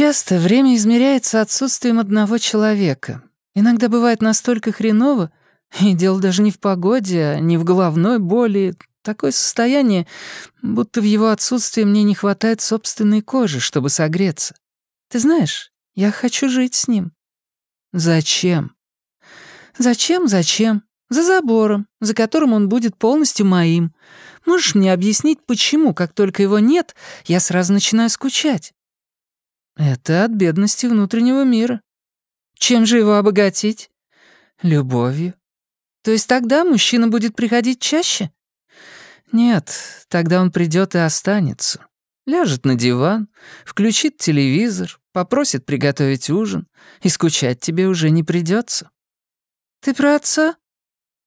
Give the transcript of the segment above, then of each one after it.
Часто время измеряется отсутствием одного человека. Иногда бывает настолько хреново, и дело даже не в погоде, а не в головной боли. Такое состояние, будто в его отсутствии мне не хватает собственной кожи, чтобы согреться. Ты знаешь, я хочу жить с ним. Зачем? Зачем, зачем? За забором, за которым он будет полностью моим. Можешь мне объяснить, почему, как только его нет, я сразу начинаю скучать? Это от бедности внутреннего мира. Чем же его обогатить? Любовью. То есть тогда мужчина будет приходить чаще? Нет, тогда он придет и останется. Ляжет на диван, включит телевизор, попросит приготовить ужин, и скучать тебе уже не придется. Ты про отца?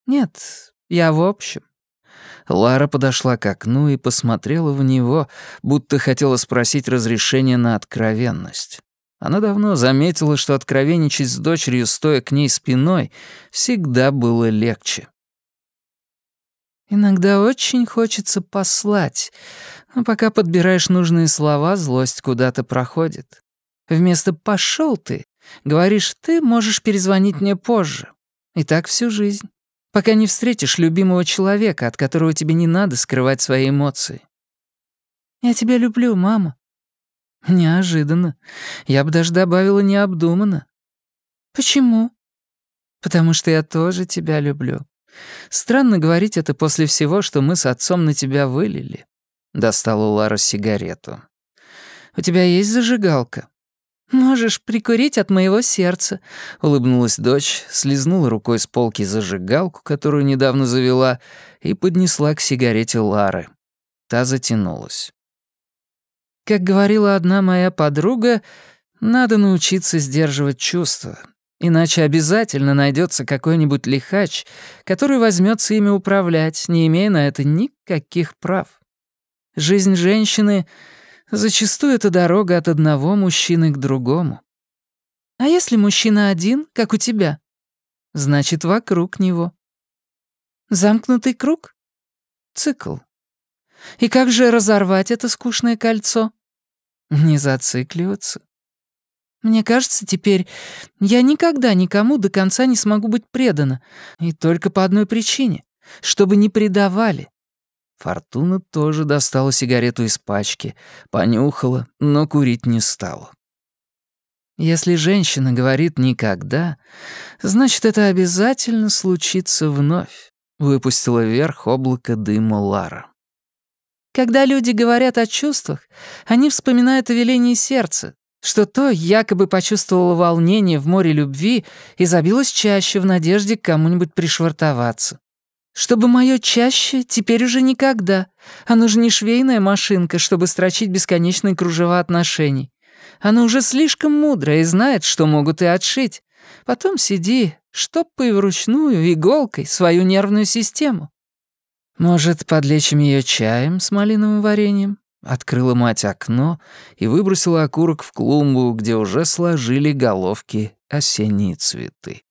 Нет, я в общем. Лара подошла к окну и посмотрела в него, будто хотела спросить разрешения на откровенность. Она давно заметила, что откровенничать с дочерью, стоя к ней спиной, всегда было легче. Иногда очень хочется послать, но пока подбираешь нужные слова, злость куда-то проходит. Вместо «пошел ты» говоришь «ты можешь перезвонить мне позже». И так всю жизнь пока не встретишь любимого человека, от которого тебе не надо скрывать свои эмоции. «Я тебя люблю, мама». Неожиданно. Я бы даже добавила необдуманно. «Почему?» «Потому что я тоже тебя люблю. Странно говорить это после всего, что мы с отцом на тебя вылили». Достала Лара сигарету. «У тебя есть зажигалка?» «Можешь прикурить от моего сердца», — улыбнулась дочь, слезнула рукой с полки зажигалку, которую недавно завела, и поднесла к сигарете Лары. Та затянулась. Как говорила одна моя подруга, надо научиться сдерживать чувства, иначе обязательно найдется какой-нибудь лихач, который возьмется ими управлять, не имея на это никаких прав. Жизнь женщины Зачастую это дорога от одного мужчины к другому. А если мужчина один, как у тебя? Значит, вокруг него. Замкнутый круг? Цикл. И как же разорвать это скучное кольцо? Не зацикливаться. Мне кажется, теперь я никогда никому до конца не смогу быть предана. И только по одной причине. Чтобы не предавали. Фортуна тоже достала сигарету из пачки, понюхала, но курить не стала. Если женщина говорит «никогда», значит, это обязательно случится вновь, выпустила вверх облако дыма Лара. Когда люди говорят о чувствах, они вспоминают о велении сердца, что то якобы почувствовало волнение в море любви и забилось чаще в надежде кому-нибудь пришвартоваться. Чтобы мое чаще, теперь уже никогда. Оно же не швейная машинка, чтобы строчить бесконечные кружева отношений. Оно уже слишком мудрое и знает, что могут и отшить. Потом сиди, штопай вручную иголкой свою нервную систему. Может, подлечим ее чаем с малиновым вареньем? Открыла мать окно и выбросила окурок в клумбу, где уже сложили головки осенние цветы.